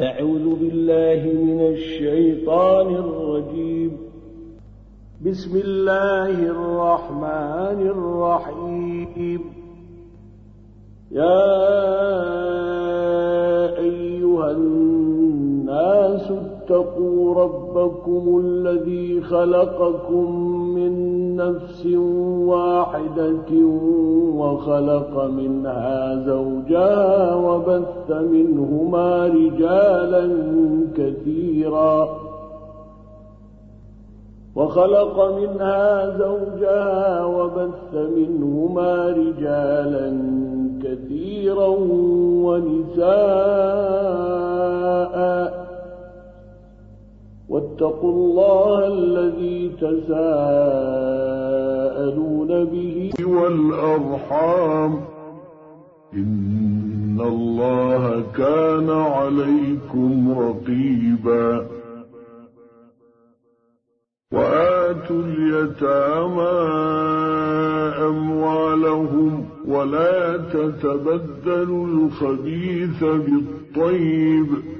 أعوذ بالله من الشيطان الرجيم. بسم الله الرحمن الرحيم. يا أيها الناس اتقوا ربكم الذي خلقكم من نفس واحدة وخلق منها زوجها وبث منهما رجالا كثيرا. وخلق منها زوجها وبث منهما رجالا كثيرا ونساء. واتقوا الله الذي تساءلون به والأرحام. إن الله كان عليكم رقيبا. وآتوا اليتامى أموالهم ولا تتبدلوا الخبيث بالطيب.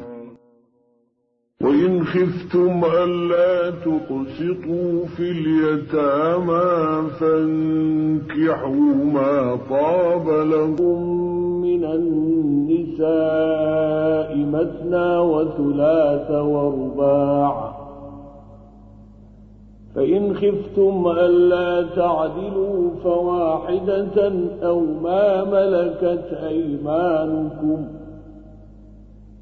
وإن خفتم ألا تقسطوا في اليتامى فانكحوا ما طاب لكم من النساء مثنى وثلاث ورباع. فإن خفتم ألا تعدلوا فواحدة أو ما ملكت أيمانكم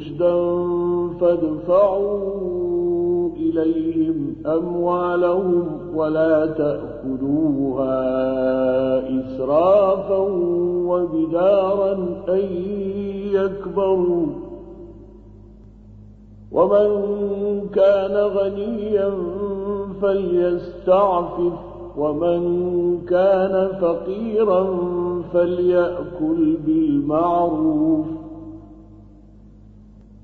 رشدا فادفعوا إليهم أموالهم ولا تأكلوها إسرافا وبدارا أن يكبروا. ومن كان غنيا فليستعفف ومن كان فقيرا فليأكل بالمعروف.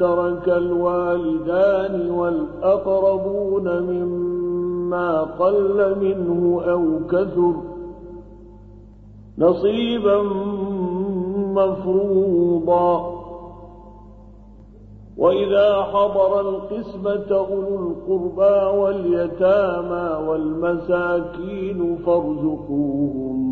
ترك الوالدان والأقربون مما قل منه أو كثر نصيبا مفروضا. وإذا حضر القسمة أولو القربى واليتامى والمساكين فارزقوهم.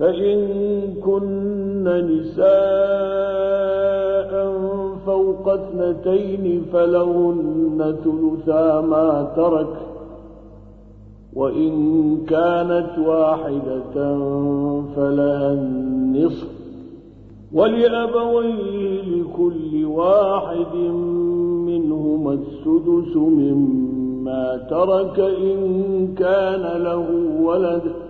فإن كن نساء فوق اثنتين فلهن ثلثا ما ترك وإن كانت واحدة فلها النصف. ولأبويه لكل واحد منهما السدس مما ترك إن كان له ولد.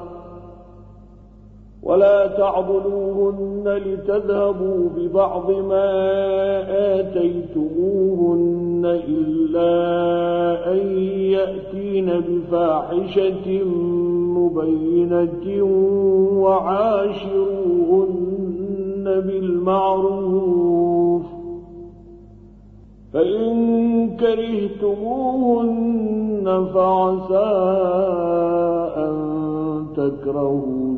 ولا تعضلوهن لتذهبوا ببعض ما آتيتموهن إلا أن يأتين بفاحشة مبينة وعاشروهن بالمعروف فإن كرهتموهن فعسى أن تكرهوا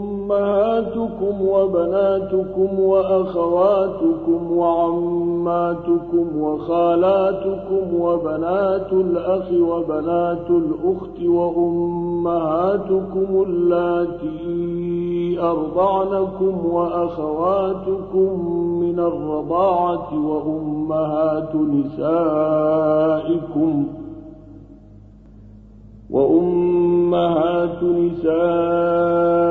أمهاتكم وبناتكم وأخواتكم وعماتكم وخالاتكم وبنات الأخ وبنات الأخت وأمهاتكم اللاتي أرضعنكم وأخواتكم من الرضاعة وأمهات نسائكم وأمهات نسائكم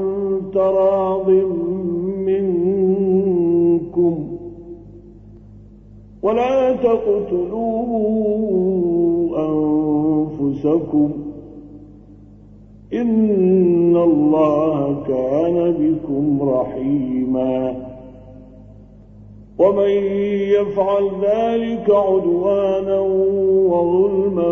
تراض منكم ولا تقتلوا أنفسكم إن الله كان بكم رحيما ومن يفعل ذلك عدوانا وظلما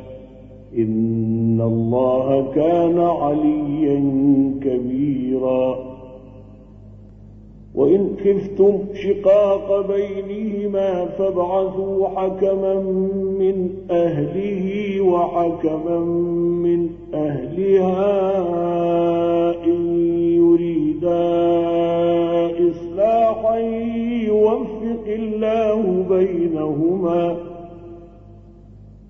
إن الله كان عليا كبيرا. وإن خفتم شقاق بينهما فابعثوا حكما من أهله وحكما من أهلها إن يريدا إصلاحا يوفق الله بينهما.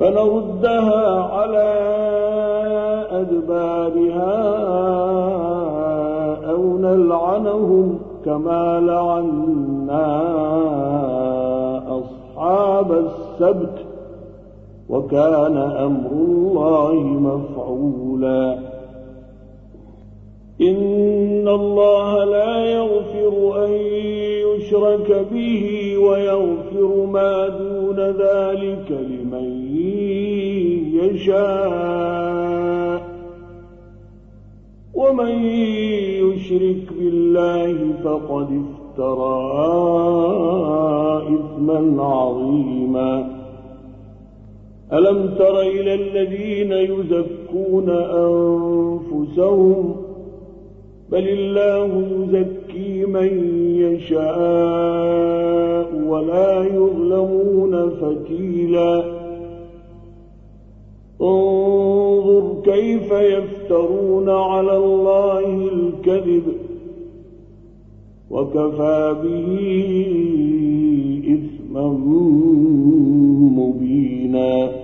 فنردها على أدبارها أو نلعنهم كما لعنا أصحاب السبت وكان أمر الله مفعولا. إن الله لا يغفر أن يشرك به ويغفر ما دون ذلك لمن يشاء. ومن يشرك بالله فقد افترى إثما عظيما. ألم تر إلى الذين يزكون أنفسهم؟ بل الله يزكي من يشاء ولا يظلمون فتيلاً. انظر كيف يفترون على الله الكذب. وكفى به إثما مبينا.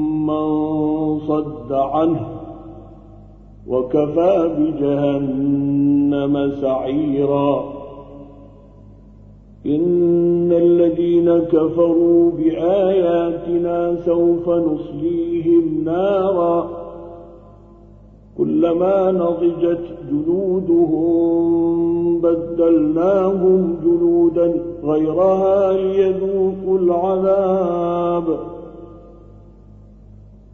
من صد عنه وكفى بجهنم سعيراً. إن الذين كفروا بآياتنا سوف نصليهم نارا كلما نضجت جلودهم بدلناهم جلودا غيرها ليذوقوا العذاب.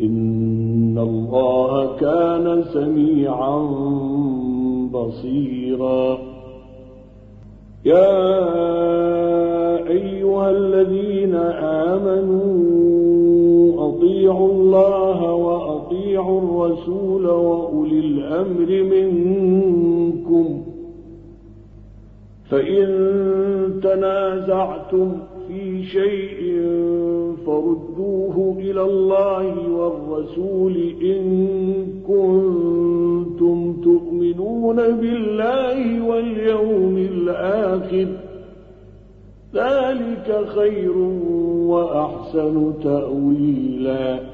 إن الله كان سميعا بصيرا. يا أيها الذين آمنوا أطيعوا الله وأطيعوا الرسول وأولي الأمر منكم. فإن تنازعتم في شيء فردوه إلى الله والرسول إن كنتم تؤمنون بالله واليوم الآخر. ذلك خير وأحسن تأويلا.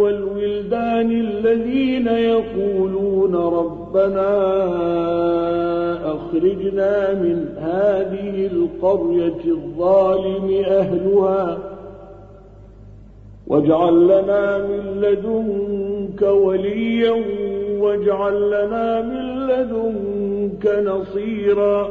والولدان الذين يقولون ربنا أخرجنا من هذه القرية الظالم أهلها واجعل لنا من لدنك وليا واجعل لنا من لدنك نصيرا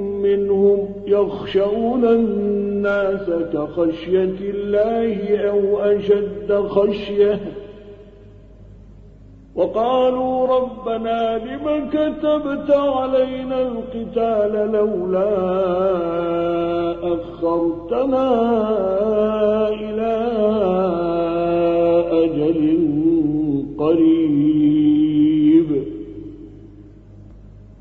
يخشون الناس كخشية الله أو أشد خشية. وقالوا ربنا لم كتبت علينا القتال لولا أخرتنا إلى أجل قريب.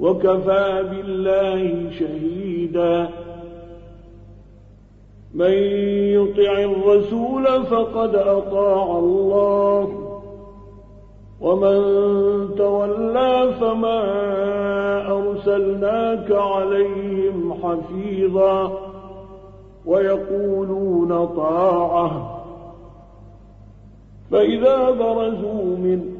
وكفى بالله شهيدا. من يطع الرسول فقد أطاع الله. ومن تولى فما أرسلناك عليهم حفيظا. ويقولون طاعة. فإذا برزوا من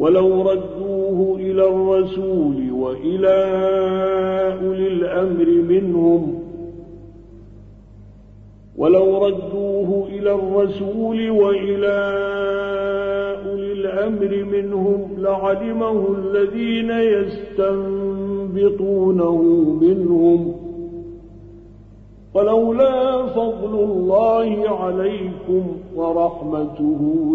ولو ردوه إلى الرسول وإلى أولي الأمر منهم ولو ردوه إلى الرسول وإلى أولي الأمر منهم لعلمه الذين يستنبطونه منهم. ولولا فضل الله عليكم ورحمته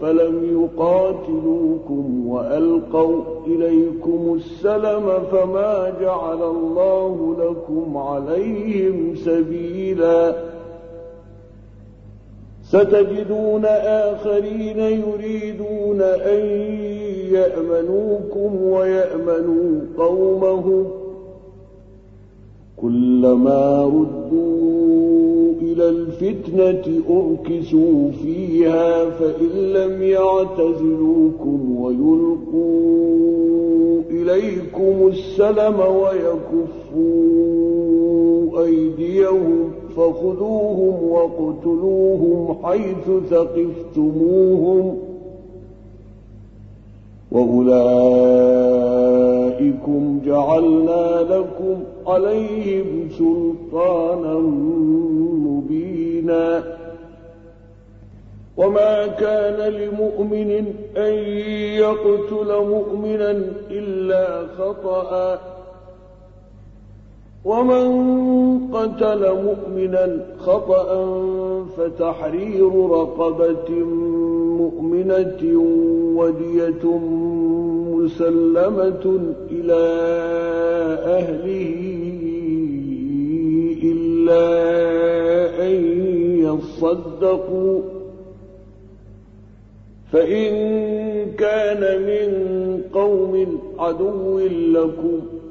فلم يقاتلوكم وألقوا إليكم السلم فما جعل الله لكم عليهم سبيلا. ستجدون آخرين يريدون أن يأمنوكم ويأمنوا قومهم. كلما ردوا إلى الفتنة أركسوا فيها فإن لم يعتزلوكم ويلقوا إليكم السلم ويكفوا أيديهم فخذوهم واقتلوهم حيث ثقفتموهم وأولئكم جعلنا لكم عليهم سلطانا مبينا. وما كان لمؤمن أن يقتل مؤمنا إلا خطأ. ومن قتل مؤمنا خطأ فتحرير رقبة مؤمنة ودية مسلمة إلى أهله إلا أن يصدقوا. فإن كان من قوم عدو لكم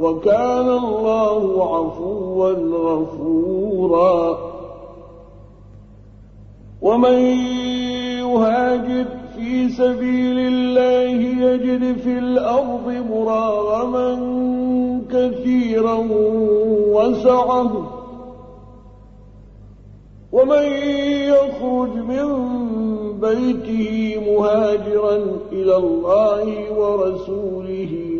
وكان الله عفوا غفورا. ومن يهاجر في سبيل الله يجد في الأرض مراغما كثيرا وسعه. ومن يخرج من بيته مهاجرا إلى الله ورسوله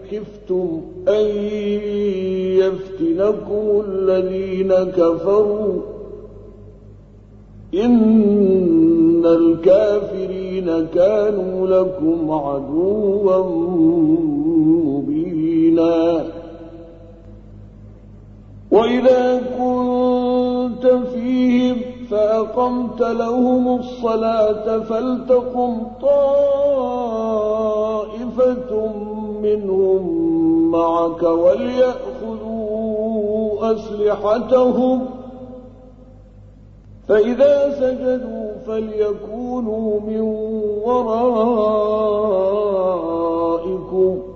خفتم أن يفتنكم الذين كفروا. إن الكافرين كانوا لكم عدوا مبينا. وإذا كنت فيهم فأقمت لهم الصلاة فلتقم طائفة منهم معك وليأخذوا أسلحتهم. فإذا سجدوا فليكونوا من ورائكم.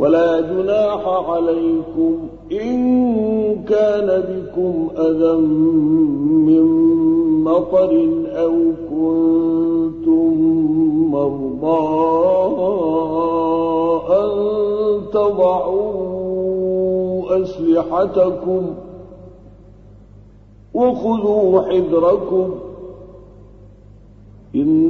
ولا جناح عليكم إن كان بكم أذى من مطر أو كنتم مرضى أن تضعوا أسلحتكم وخذوا حذركم إن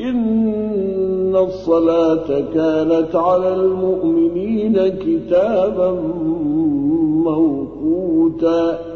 إن الصلاة كانت على المؤمنين كتابا موقوتا.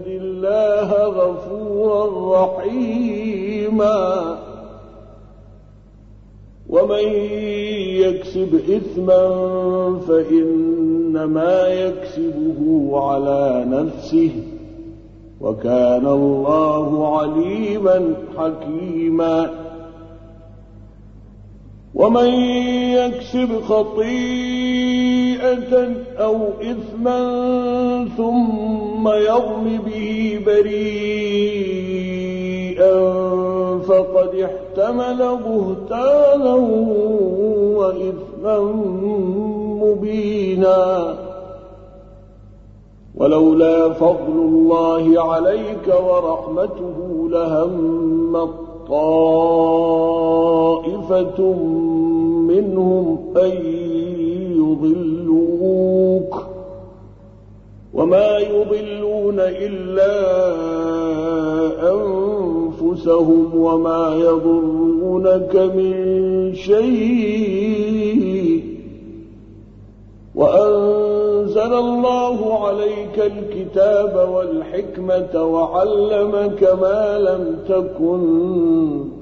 الله غفورا رحيما. ومن يكسب إثما فإنما يكسبه على نفسه وكان الله عليما حكيما. ومن يكسب خطيئة أو إثما ثم يرم به بريئا فقد احتمل بهتانا وإثما مبينا ولولا فضل الله عليك ورحمته لهم طائفة منهم أن يضلوك وما يضلون إلا أنفسهم وما يضرونك من شيء وأنزل الله عليك الكتاب والحكمة وعلمك ما لم تكن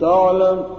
تعلم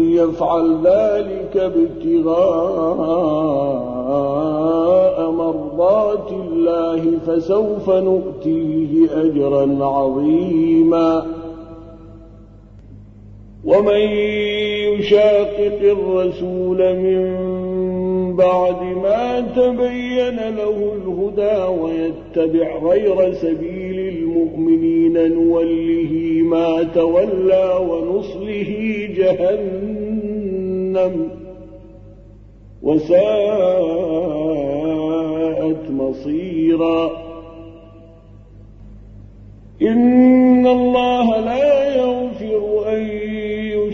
يفعل ذلك ابتغاء مرضات الله فسوف نؤتيه أجرا عظيما. ومن يشاقق الرسول من بعد ما تبين له الهدى ويتبع غير سبيل المؤمنين نوله ما تولى ونصله جهنم وساءت مصيرا. إن الله لا يغفر أن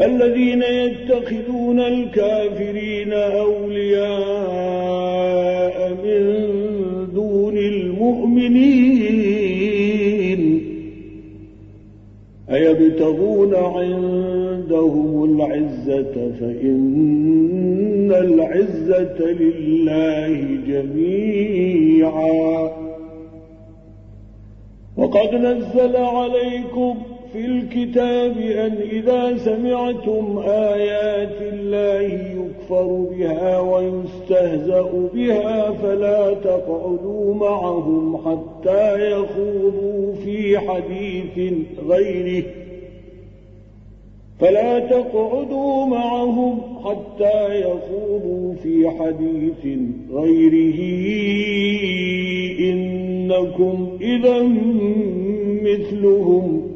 الذين يتخذون الكافرين أولياء من دون المؤمنين أيبتغون عندهم العزة فإن العزة لله جميعا. وقد نزل عليكم في الكتاب أن إذا سمعتم آيات الله يكفر بها ويستهزأ بها فلا تقعدوا معهم حتى يخوضوا في حديث غيره. فلا تقعدوا معهم حتى يخوضوا في حديث غيره. إنكم إذا مثلهم.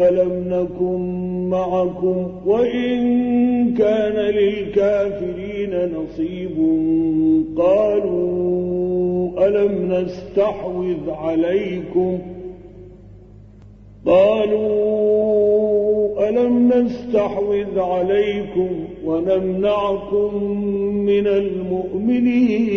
ألم نكن معكم وإن كان للكافرين نصيب قالوا ألم نستحوذ عليكم قالوا ألم نستحوذ عليكم ونمنعكم من المؤمنين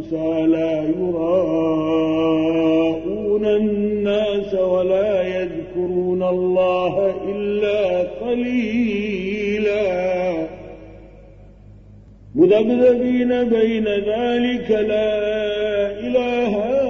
كسى لا يراءون الناس ولا يذكرون الله إلا قليلا. مذبذبين بين ذلك لا إله هؤلاء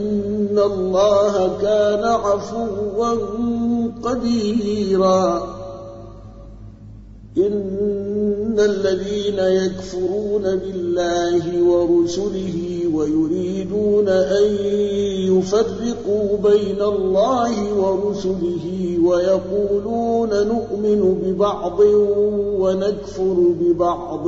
الله كان عفوا قديرا. إن الذين يكفرون بالله ورسله ويريدون أن يفرقوا بين الله ورسله ويقولون نؤمن ببعض ونكفر ببعض.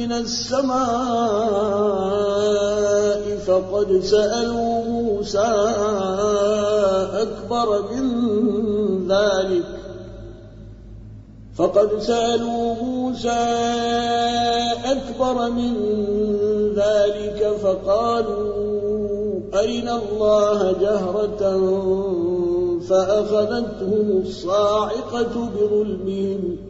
من السماء فقد سألوا موسى أكبر من ذلك. فقد سألوا موسى أكبر من ذلك فقالوا أرنا الله جهرة فأخذتهم الصاعقة بظلمهم.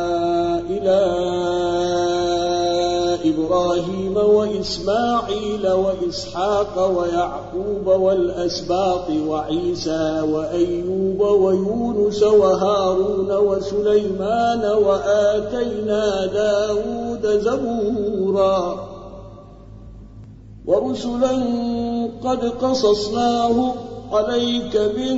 إلى إبراهيم وإسماعيل وإسحاق ويعقوب والأسباط وعيسى وأيوب ويونس وهارون وسليمان وآتينا داود زبورا ورسلا قد قصصناه عليك من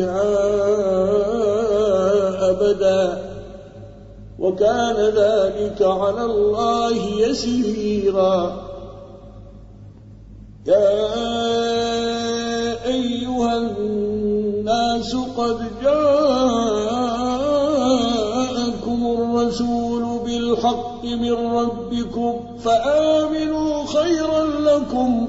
فيها أبدا. وكان ذلك على الله يسيرا. يا أيها الناس قد جاءكم الرسول بالحق من ربكم فآمنوا خيرا لكم.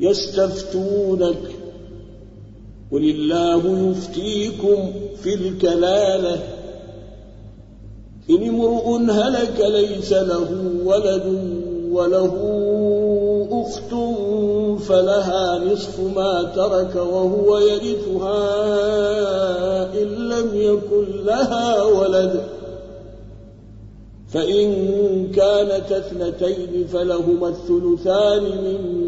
يستفتونك. قل الله يفتيكم في الكلالة. إن امرؤ هلك ليس له ولد وله أخت فلها نصف ما ترك وهو يرثها إن لم يكن لها ولد. فإن كانت اثنتين فلهما الثلثان مما